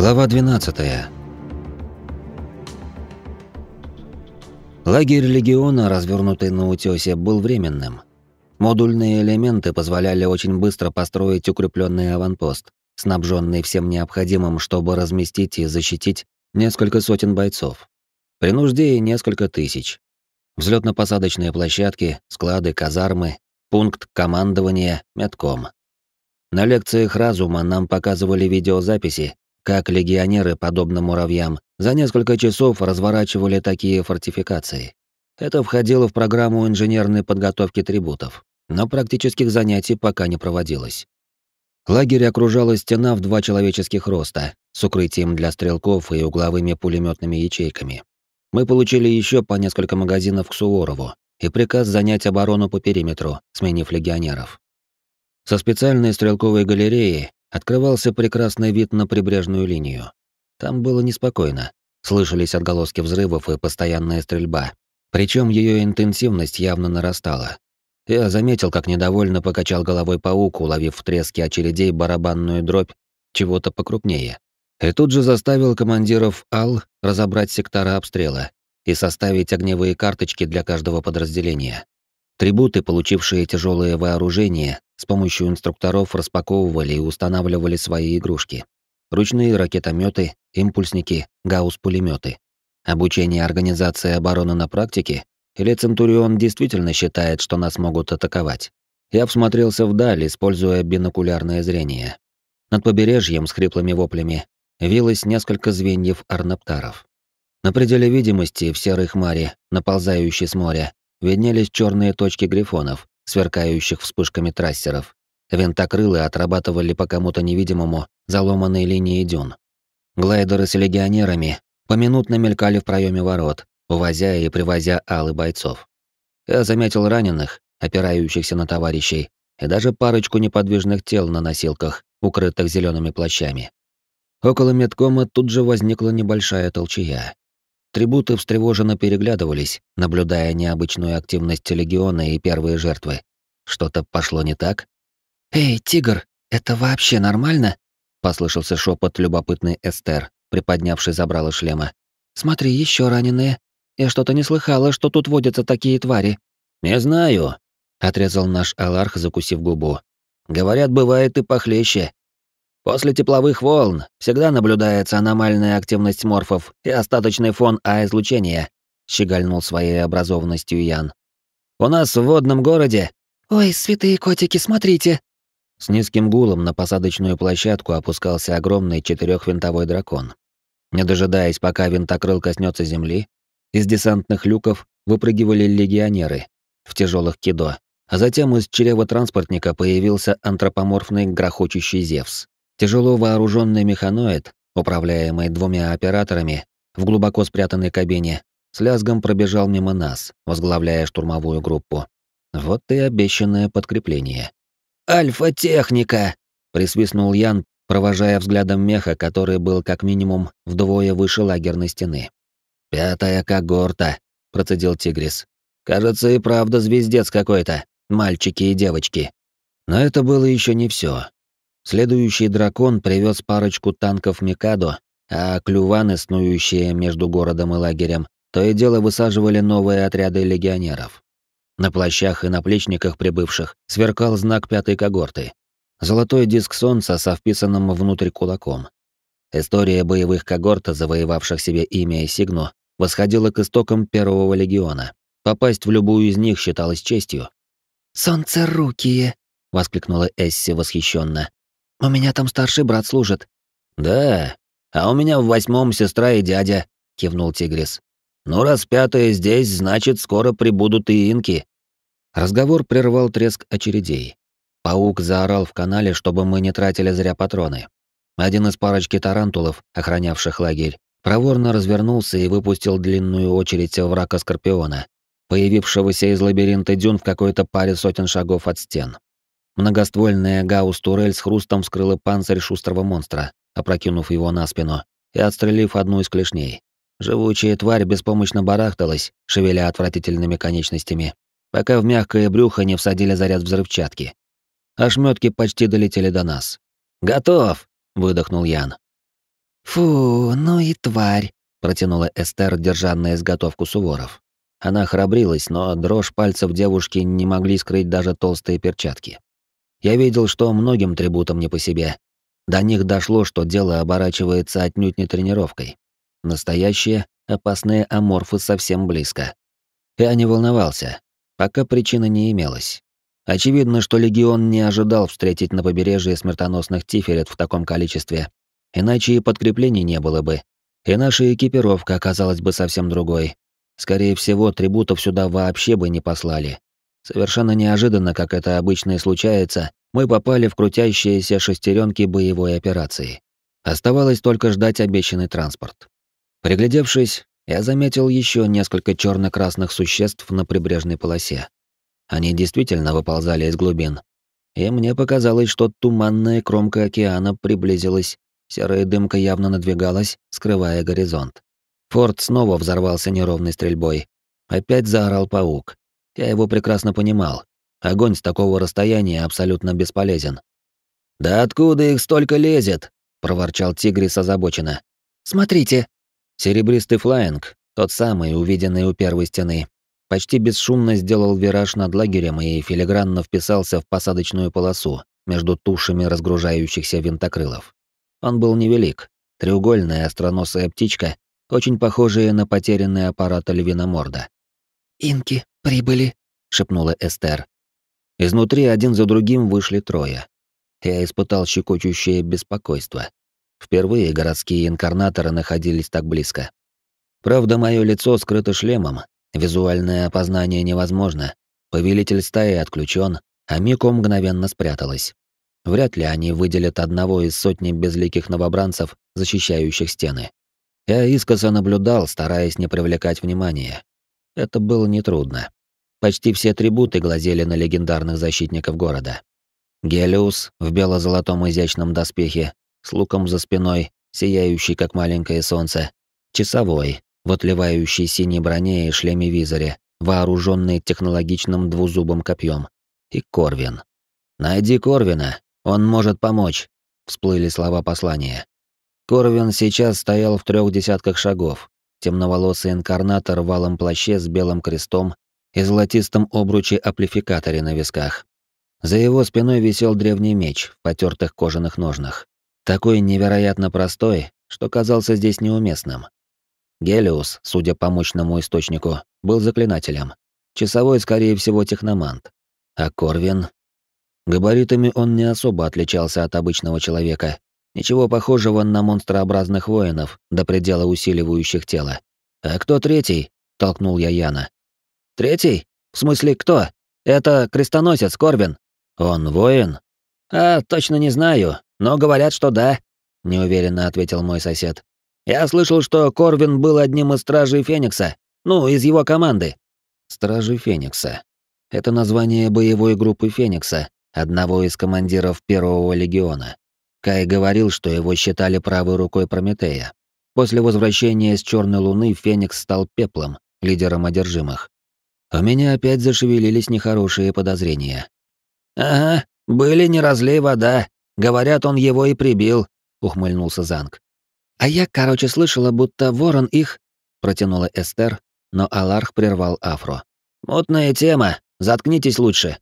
Глава 12. Лагерь легиона, развернутый на утёсе, был временным. Модульные элементы позволяли очень быстро построить укрепленный аванпост, снабженный всем необходимым, чтобы разместить и защитить несколько сотен бойцов. При нужде и несколько тысяч. Взлетно-посадочные площадки, склады, казармы, пункт командования, метком. На лекциях разума нам показывали видеозаписи, как легионеры, подобно муравьям, за несколько часов разворачивали такие фортификации. Это входило в программу инженерной подготовки трибутов, но практических занятий пока не проводилось. Лагерь окружала стена в два человеческих роста, с укрытием для стрелков и угловыми пулеметными ячейками. Мы получили еще по несколько магазинов к Суворову и приказ занять оборону по периметру, сменив легионеров. Со специальной стрелковой галереи открывался прекрасный вид на прибрежную линию. Там было неспокойно. Слышались отголоски взрывов и постоянная стрельба. Причем ее интенсивность явно нарастала. Я заметил, как недовольно покачал головой паук, уловив в треске очередей барабанную дробь чего-то покрупнее. И тут же заставил командиров АЛ разобрать сектора обстрела и составить огневые карточки для каждого подразделения. Трибуты, получившие тяжелое вооружение, с помощью инструкторов распаковывали и устанавливали свои игрушки. Ручные ракетометы, импульсники, гаусс-пулеметы. Обучение организации обороны на практике? Или Центурион действительно считает, что нас могут атаковать? Я всмотрелся вдаль, используя бинокулярное зрение. Над побережьем с хриплыми воплями вилось несколько звеньев орнаптаров. На пределе видимости в серой хмаре, наползающей с моря, виднелись черные точки грифонов, сверкающих вспышками трассеров. Винтокрылы отрабатывали по кому-то невидимому заломанные линии дюн. Глайдеры с легионерами поминутно мелькали в проеме ворот, увозя и привозя алы бойцов. Я заметил раненых, опирающихся на товарищей, и даже парочку неподвижных тел на носилках, укрытых зелеными плащами. Около медкома тут же возникла небольшая толчая. Трибуты встревоженно переглядывались, наблюдая необычную активность легиона и первые жертвы. Что-то пошло не так? «Эй, тигр, это вообще нормально?» — послышался шепот любопытный Эстер, приподнявший забрало шлема. «Смотри, еще раненые. Я что-то не слыхала, что тут водятся такие твари». «Не знаю», — отрезал наш Аларх, закусив губу. «Говорят, бывает и похлеще. После тепловых волн всегда наблюдается аномальная активность морфов и остаточный фон А-излучения, щегольнул своей образованностью Ян. У нас в водном городе... Ой, святые котики, смотрите! С низким гулом на посадочную площадку опускался огромный четырехвинтовой дракон. Не дожидаясь, пока винтокрыл коснется земли, из десантных люков выпрыгивали легионеры в тяжелых кидо, а затем из чрева транспортника появился антропоморфный грохочущий Зевс. Тяжело вооруженный механоид, управляемый двумя операторами, в глубоко спрятанной кабине, с лязгом пробежал мимо нас, возглавляя штурмовую группу. Вот и обещанное подкрепление. «Альфа-техника!» — присвистнул Ян, провожая взглядом меха, который был как минимум вдвое выше лагерной стены. «Пятая когорта», — процедил Тигрис. «Кажется, и правда звездец какой-то, мальчики и девочки». Но это было еще не все. Следующий дракон привез парочку танков Микадо, а клюваны, снующие между городом и лагерем, то и дело высаживали новые отряды легионеров. На плащах и наплечниках прибывших сверкал знак пятой когорты. Золотой диск солнца со вписанным внутрь кулаком. История боевых когорт, завоевавших себе имя Сигну, восходила к истокам первого легиона. Попасть в любую из них считалось честью. «Солнцерукие!» — воскликнула Эсси восхищенно. У меня там старший брат служит. Да, а у меня в восьмом сестра и дядя, кивнул Тигрис. Ну раз пятая здесь, значит, скоро прибудут и инки. Разговор прервал треск очередей. Паук заорал в канале, чтобы мы не тратили зря патроны. Один из парочки тарантулов, охранявших лагерь, проворно развернулся и выпустил длинную очередь в рака Скорпиона, появившегося из лабиринта дюн в какой-то паре сотен шагов от стен. Многоствольная гаусс-турель с хрустом вскрыла панцирь шустрого монстра, опрокинув его на спину и отстрелив одну из клешней. Живучая тварь беспомощно барахталась, шевеля отвратительными конечностями, пока в мягкое брюхо не всадили заряд взрывчатки. Ошметки почти долетели до нас. «Готов!» — выдохнул Ян. «Фу, ну и тварь», — протянула Эстер, держа на изготовку Суворов. Она храбрилась, но дрожь пальцев девушки не могли скрыть даже толстые перчатки. Я видел, что многим трибутам не по себе. До них дошло, что дело оборачивается отнюдь не тренировкой. Настоящие, опасные аморфы совсем близко. Я не волновался, пока причины не имелось. Очевидно, что легион не ожидал встретить на побережье смертоносных тиферет в таком количестве, иначе и подкреплений не было бы, и наша экипировка оказалась бы совсем другой. Скорее всего, трибутов сюда вообще бы не послали. Совершенно неожиданно, как это обычно и случается, мы попали в крутящиеся шестеренки боевой операции. Оставалось только ждать обещанный транспорт. Приглядевшись, я заметил еще несколько черно-красных существ на прибрежной полосе. Они действительно выползали из глубин. И мне показалось, что туманная кромка океана приблизилась, серая дымка явно надвигалась, скрывая горизонт. Форт снова взорвался неровной стрельбой. Опять заорал паук. Я его прекрасно понимал. Огонь с такого расстояния абсолютно бесполезен. «Да откуда их столько лезет?» — проворчал Тигрис озабоченно. «Смотрите!» Серебристый флаинг, тот самый, увиденный у первой стены, почти бесшумно сделал вираж над лагерем и филигранно вписался в посадочную полосу между тушами разгружающихся винтокрылов. Он был невелик, треугольная остроносая птичка, очень похожая на потерянный аппарат львиноморда. «Инки прибыли», — шепнула Эстер. Изнутри один за другим вышли трое. Я испытал щекочущее беспокойство. Впервые городские инкарнаторы находились так близко. Правда, мое лицо скрыто шлемом, Визуальное опознание невозможно. Повелитель стаи отключен, а Мико мгновенно спряталась. Вряд ли они выделят одного из сотни безликих новобранцев, защищающих стены. Я искоса наблюдал, стараясь не привлекать внимания. Это было нетрудно. Почти все трибуты глазели на легендарных защитников города. Гелиус в бело-золотом изящном доспехе, с луком за спиной, сияющий как маленькое солнце, часовой, в отливающей синей броне и шлеме-визоре, вооруженный технологичным двузубым копьем. И Корвин. «Найди Корвина, он может помочь», — всплыли слова послания. Корвин сейчас стоял в трех десятках шагов, темноволосый инкарнатор в алом плаще с белым крестом и золотистом обруче амплификаторе на висках. За его спиной висел древний меч в потертых кожаных ножнах. Такой невероятно простой, что казался здесь неуместным. Гелиус, судя по мощному источнику, был заклинателем. Часовой, скорее всего, техномант. А Корвин... Габаритами он не особо отличался от обычного человека. Ничего похожего на монстрообразных воинов, до предела усиливающих тело. «А кто третий?» — толкнул я Яна. «Третий? В смысле, кто? Это крестоносец Корвин. Он воин?» «А, точно не знаю, но говорят, что да», — неуверенно ответил мой сосед. Я слышал, что Корвин был одним из стражей Феникса. Ну, из его команды. Стражи Феникса. Это название боевой группы Феникса, одного из командиров Первого легиона. Кай говорил, что его считали правой рукой Прометея. После возвращения с Черной Луны Феникс стал пеплом, лидером одержимых. У меня опять зашевелились нехорошие подозрения. «Ага, были не разлей вода. Говорят, он его и прибил», — ухмыльнулся Занг. «А я, короче, слышала, будто ворон их...» — протянула Эстер, но Аларх прервал Афро. «Мутная тема, заткнитесь лучше».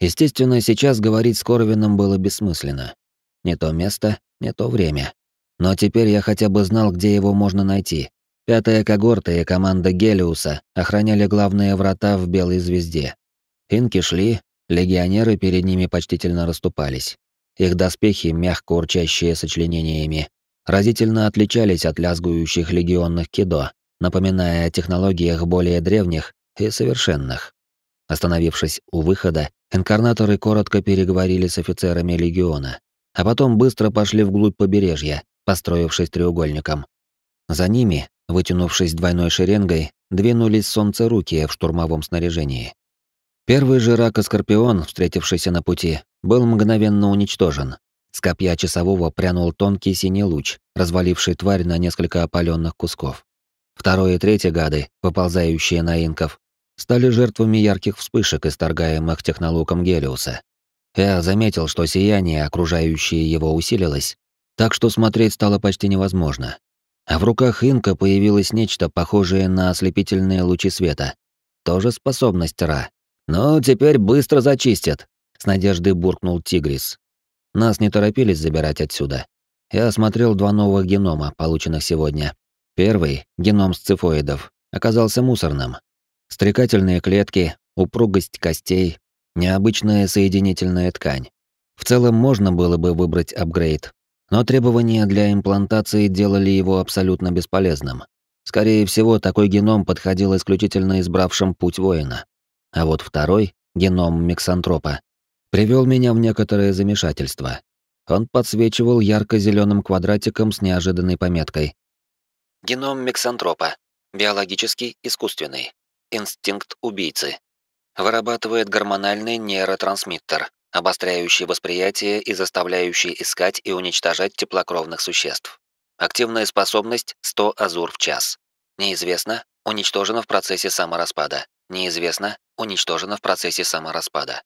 Естественно, сейчас говорить с Корвином было бессмысленно. Не то место, не то время. Но теперь я хотя бы знал, где его можно найти. Пятая когорта и команда Гелиуса охраняли главные врата в Белой Звезде. Инки шли, легионеры перед ними почтительно расступались. Их доспехи, мягко урчащие сочленениями, разительно отличались от лязгующих легионных кидо, напоминая о технологиях более древних и совершенных. Остановившись у выхода, инкарнаторы коротко переговорили с офицерами легиона, а потом быстро пошли вглубь побережья, построившись треугольником. За ними, вытянувшись двойной шеренгой, двинулись солнце-руки в штурмовом снаряжении. Первый же рак Скорпион, встретившийся на пути, был мгновенно уничтожен, с копья часового прянул тонкий синий луч, разваливший тварь на несколько опаленных кусков. Второй и третий гады, выползающие на инков, стали жертвами ярких вспышек, исторгаемых технолуком Гелиуса. Я заметил, что сияние, окружающее его, усилилось. так что смотреть стало почти невозможно. А в руках инка появилось нечто похожее на ослепительные лучи света. Тоже способность Ра. «Ну, теперь быстро зачистят», — с надеждой буркнул Тигрис. Нас не торопились забирать отсюда. Я осмотрел два новых генома, полученных сегодня. Первый, геном сцифоидов, оказался мусорным. Стрекательные клетки, упругость костей, необычная соединительная ткань. В целом можно было бы выбрать апгрейд, но требования для имплантации делали его абсолютно бесполезным. Скорее всего, такой геном подходил исключительно избравшим путь воина. А вот второй, геном миксантропа, привел меня в некоторое замешательство. Он подсвечивал ярко зеленым квадратиком с неожиданной пометкой. Геном миксантропа. Биологический, искусственный. Инстинкт убийцы. Вырабатывает гормональный нейротрансмиттер, обостряющий восприятие и заставляющий искать и уничтожать теплокровных существ. Активная способность 100 азур в час. Неизвестно, уничтожено в процессе самораспада. Неизвестно, уничтожено в процессе самораспада.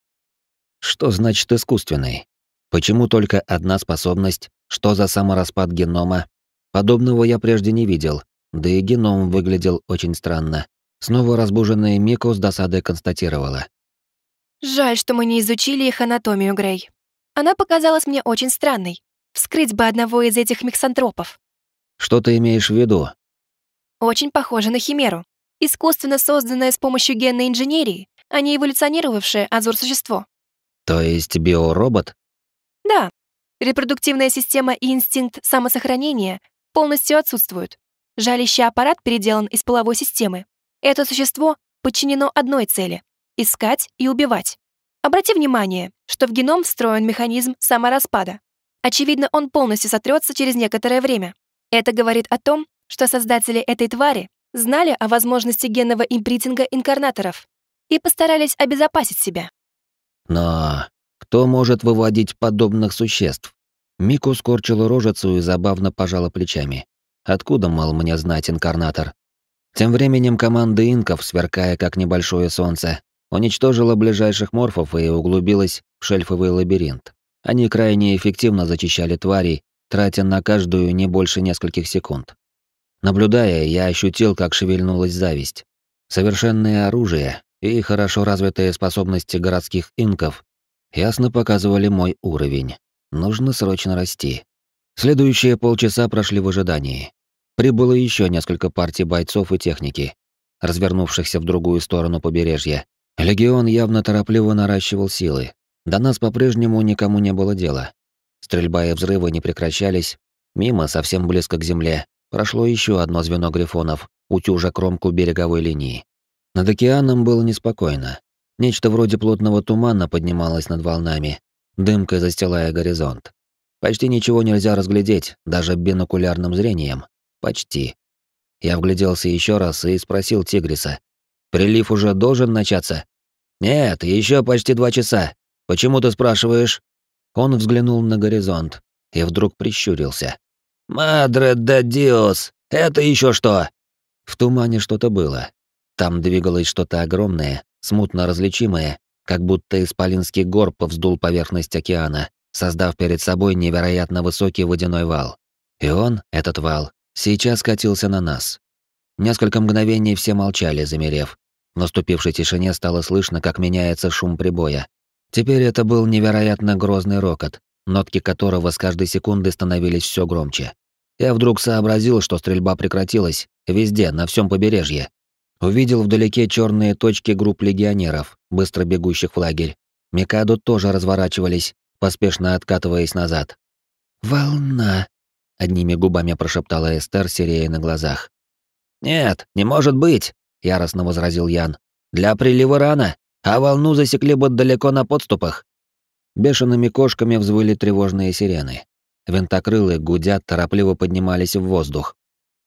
Что значит искусственный? Почему только одна способность? Что за самораспад генома? Подобного я прежде не видел, да и геном выглядел очень странно. Снова разбуженная Мико с досадой констатировала. Жаль, что мы не изучили их анатомию, Грей. Она показалась мне очень странной. Вскрыть бы одного из этих миксантропов. Что ты имеешь в виду? Очень похоже на химеру. Искусственно созданное с помощью генной инженерии, а не эволюционировавшее азур-существо. То есть биоробот? Да. Репродуктивная система и инстинкт самосохранения полностью отсутствуют. Жалящий аппарат переделан из половой системы. Это существо подчинено одной цели искать и убивать. Обрати внимание, что в геном встроен механизм самораспада. Очевидно, он полностью сотрется через некоторое время. Это говорит о том, что создатели этой твари знали о возможности генного импритинга инкарнаторов и постарались обезопасить себя. Но кто может выводить подобных существ? Мику скорчила рожицу и забавно пожала плечами. Откуда, мол, мне знать инкарнатор? Тем временем команда инков, сверкая как небольшое солнце, уничтожила ближайших морфов и углубилась в шельфовый лабиринт. Они крайне эффективно зачищали тварей, тратя на каждую не больше нескольких секунд. Наблюдая, я ощутил, как шевельнулась зависть. Совершенное оружие и хорошо развитые способности городских инков ясно показывали мой уровень. Нужно срочно расти. Следующие полчаса прошли в ожидании. Прибыло еще несколько партий бойцов и техники, развернувшихся в другую сторону побережья, Легион явно торопливо наращивал силы. До нас по-прежнему никому не было дела. Стрельба и взрывы не прекращались. Мимо, совсем близко к земле, прошло еще одно звено грифонов, утюжа кромку береговой линии. Над океаном было неспокойно. Нечто вроде плотного тумана поднималось над волнами, дымкой застилая горизонт. Почти ничего нельзя разглядеть, даже бинокулярным зрением. Почти. Я вгляделся еще раз и спросил Тигриса. «Прилив уже должен начаться?» «Нет, еще почти два часа. Почему ты спрашиваешь?» Он взглянул на горизонт и вдруг прищурился. «Мадре да Диос! Это еще что?» В тумане что-то было. Там двигалось что-то огромное, смутно различимое, как будто исполинский гор повздул поверхность океана, создав перед собой невероятно высокий водяной вал. И он, этот вал, сейчас катился на нас. Несколько мгновений все молчали, замерев, в наступившей тишине стало слышно, как меняется шум прибоя. Теперь это был невероятно грозный рокот, нотки которого с каждой секунды становились все громче. Я вдруг сообразил, что стрельба прекратилась везде, на всем побережье. Увидел вдалеке черные точки групп легионеров, быстро бегущих в лагерь. Микадо тоже разворачивались, поспешно откатываясь назад. «Волна!» — одними губами прошептала Эстер, серея на глазах. «Нет, не может быть!» — яростно возразил Ян. «Для прилива рано, а волну засекли бы далеко на подступах». Бешеными кошками взвыли тревожные сирены. Винтокрылы, гудя, торопливо поднимались в воздух.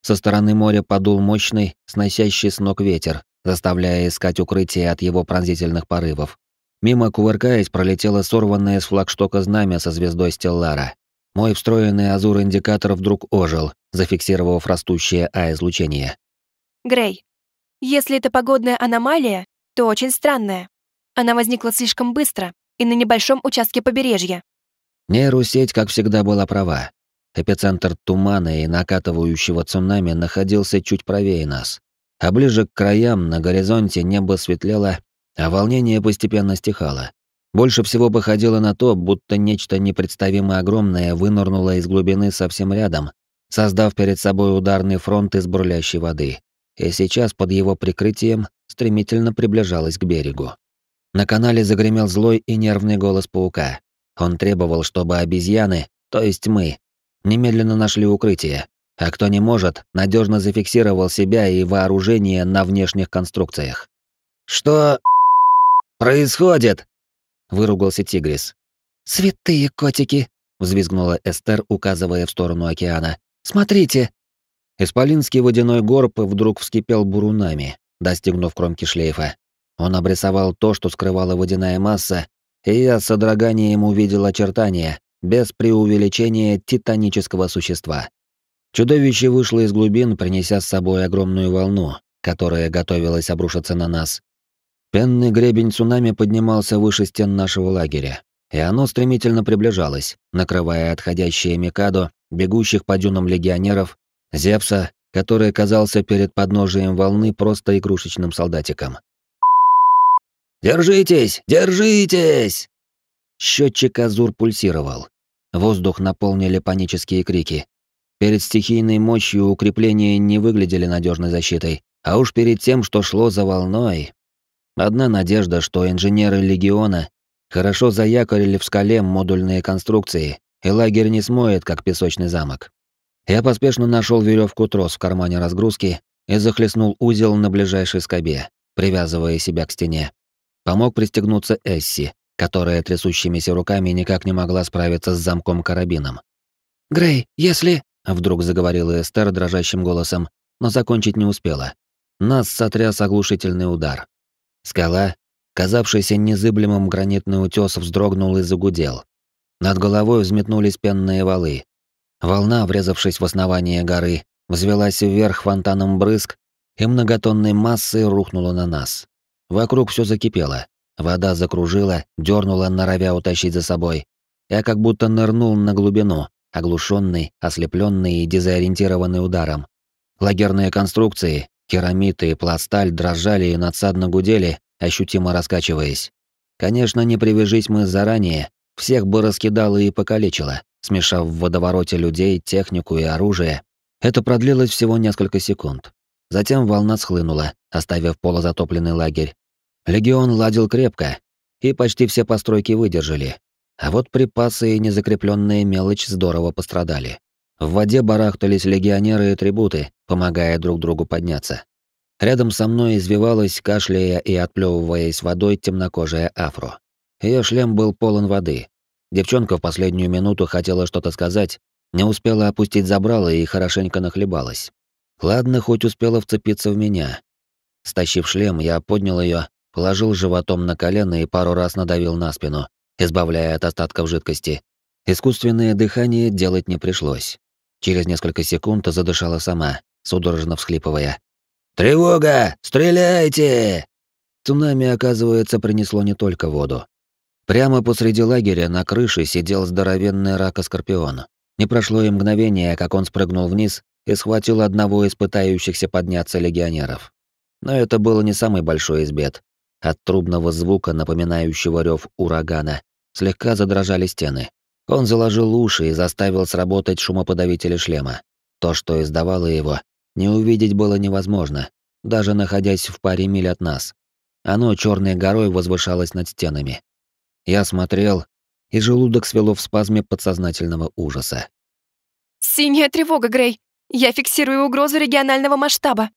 Со стороны моря подул мощный, сносящий с ног ветер, заставляя искать укрытие от его пронзительных порывов. Мимо, кувыркаясь, пролетело сорванное с флагштока знамя со звездой Стеллара. Мой встроенный азур-индикатор вдруг ожил, зафиксировав растущее А-излучение. Грей, если это погодная аномалия, то очень странная. Она возникла слишком быстро и на небольшом участке побережья. Нейросеть, как всегда, была права. Эпицентр тумана и накатывающего цунами находился чуть правее нас. А ближе к краям на горизонте небо светлело, а волнение постепенно стихало. Больше всего походило на то, будто нечто непредставимо огромное вынырнуло из глубины совсем рядом, создав перед собой ударный фронт из бурлящей воды. И сейчас под его прикрытием стремительно приближалось к берегу. На канале загремел злой и нервный голос паука. Он требовал, чтобы обезьяны, то есть мы, немедленно нашли укрытие, а кто не может, надежно зафиксировал себя и вооружение на внешних конструкциях. «Что происходит?» — выругался Тигрис. «Святые котики!» — взвизгнула Эстер, указывая в сторону океана. «Смотрите!» Исполинский водяной горб вдруг вскипел бурунами, достигнув кромки шлейфа. Он обрисовал то, что скрывала водяная масса, и я с содроганием увидел очертания, без преувеличения титанического существа. Чудовище вышло из глубин, принеся с собой огромную волну, которая готовилась обрушиться на нас. Пенный гребень цунами поднимался выше стен нашего лагеря, и оно стремительно приближалось, накрывая отходящие Микадо, бегущих по дюнам легионеров, Зевса, который казался перед подножием волны просто игрушечным солдатиком. «Держитесь! Держитесь!» Счетчик Азур пульсировал. Воздух наполнили панические крики. Перед стихийной мощью укрепления не выглядели надежной защитой, а уж перед тем, что шло за волной. Одна надежда, что инженеры Легиона хорошо заякорили в скале модульные конструкции, и лагерь не смоет, как песочный замок. Я поспешно нашел веревку трос в кармане разгрузки и захлестнул узел на ближайшей скобе, привязывая себя к стене. Помог пристегнуться Эсси, которая трясущимися руками никак не могла справиться с замком-карабином. «Грей, если...» — вдруг заговорила Эстер дрожащим голосом, но закончить не успела. Нас сотряс оглушительный удар. Скала, казавшийся незыблемым гранитный утес, вздрогнул и загудел. Над головой взметнулись пенные валы. Волна, врезавшись в основание горы, взвелась вверх фонтаном брызг и многотонной массой рухнула на нас. Вокруг все закипело. Вода закружила, дернула, норовя утащить за собой. Я как будто нырнул на глубину, оглушенный, ослепленный и дезориентированный ударом. Лагерные конструкции, керамиты и пласталь дрожали и надсадно гудели, ощутимо раскачиваясь. Конечно, не привяжись мы заранее, всех бы раскидало и покалечило, смешав в водовороте людей, технику и оружие. Это продлилось всего несколько секунд. Затем волна схлынула, оставив полузатопленный лагерь, Легион ладил крепко, и почти все постройки выдержали. А вот припасы и незакрепленная мелочь здорово пострадали. В воде барахтались легионеры и трибуты, помогая друг другу подняться. Рядом со мной извивалась, кашляя и отплевываясь водой, темнокожая афро. Ее шлем был полон воды. Девчонка в последнюю минуту хотела что-то сказать, не успела опустить забрало и хорошенько нахлебалась. Ладно, хоть успела вцепиться в меня. Стащив шлем, я поднял ее положил животом на колено и пару раз надавил на спину, избавляя от остатков жидкости. Искусственное дыхание делать не пришлось. Через несколько секунд задышала сама, судорожно всхлипывая. «Тревога! Стреляйте!» Цунами, оказывается, принесло не только воду. Прямо посреди лагеря на крыше сидел здоровенный рака-скорпион. Не прошло и мгновение, как он спрыгнул вниз и схватил одного из пытающихся подняться легионеров. Но это было не самый большой из бед. От трубного звука, напоминающего рев урагана, слегка задрожали стены. Он заложил уши и заставил сработать шумоподавители шлема. То, что издавало его, не увидеть было невозможно, даже находясь в паре миль от нас. Оно черной горой возвышалось над стенами. Я смотрел, и желудок свело в спазме подсознательного ужаса. «Синяя тревога, Грей! Я фиксирую угрозу регионального масштаба!»